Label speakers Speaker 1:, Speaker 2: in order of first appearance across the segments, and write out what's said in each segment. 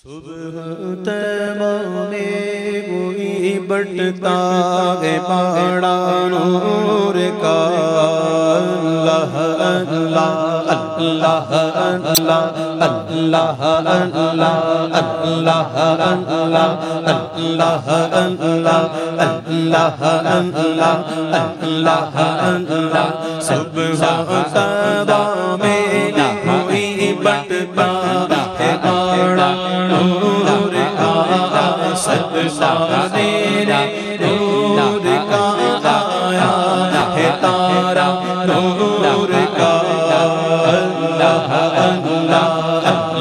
Speaker 1: صبح میں کوئی بٹتا ہے پاڑا نور کا اللہ اللہ اللہ اللہ اللہ اللہ اللہ اللہ اللہ اللہ اللہ اللہ اللہ صبح تبا میں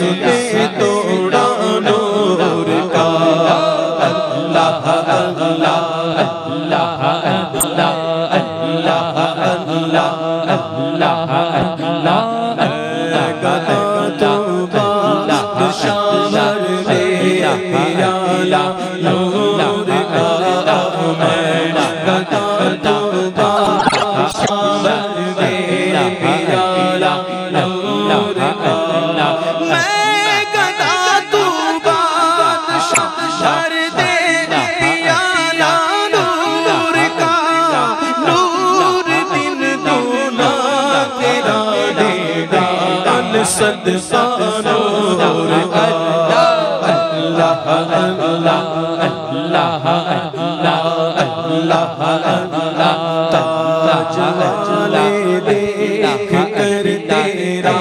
Speaker 1: کس نے توڑا نور کا اللہ اللہ اللہ اللہ اللہ اللہ اللہ اللہ اللہ دل سانور اللہ کا اللہ اللہ اللہ اللہ اللہ تاج والے دیکھ کر تیرا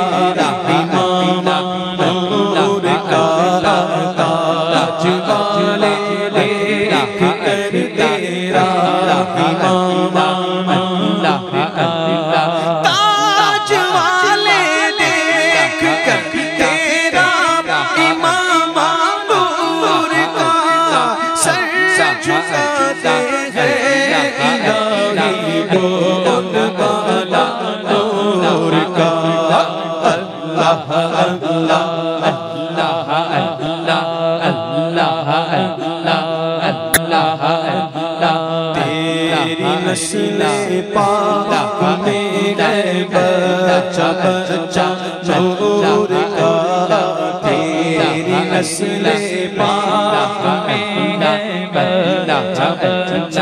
Speaker 1: نسل پاک میں گئے بچہ بچہ نور کا تیری نسل پاک میں گئے بچہ بچہ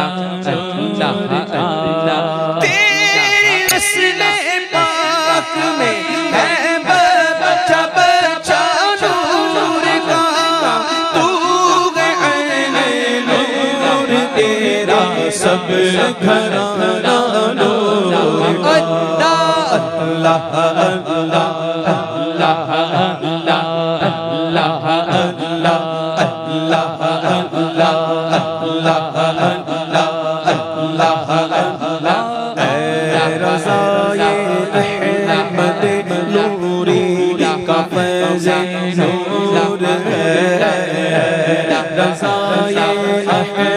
Speaker 1: سب گھرانا اللہ اللہ اللہ اللہ اللہ اللہ اللہ اللہ اللہ اللہ احمد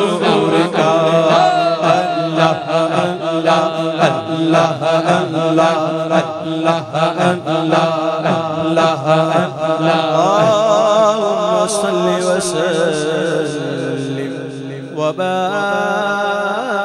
Speaker 1: اللہ اللہ اللہ اللہ اللہ اللهم صل وسلم وبارك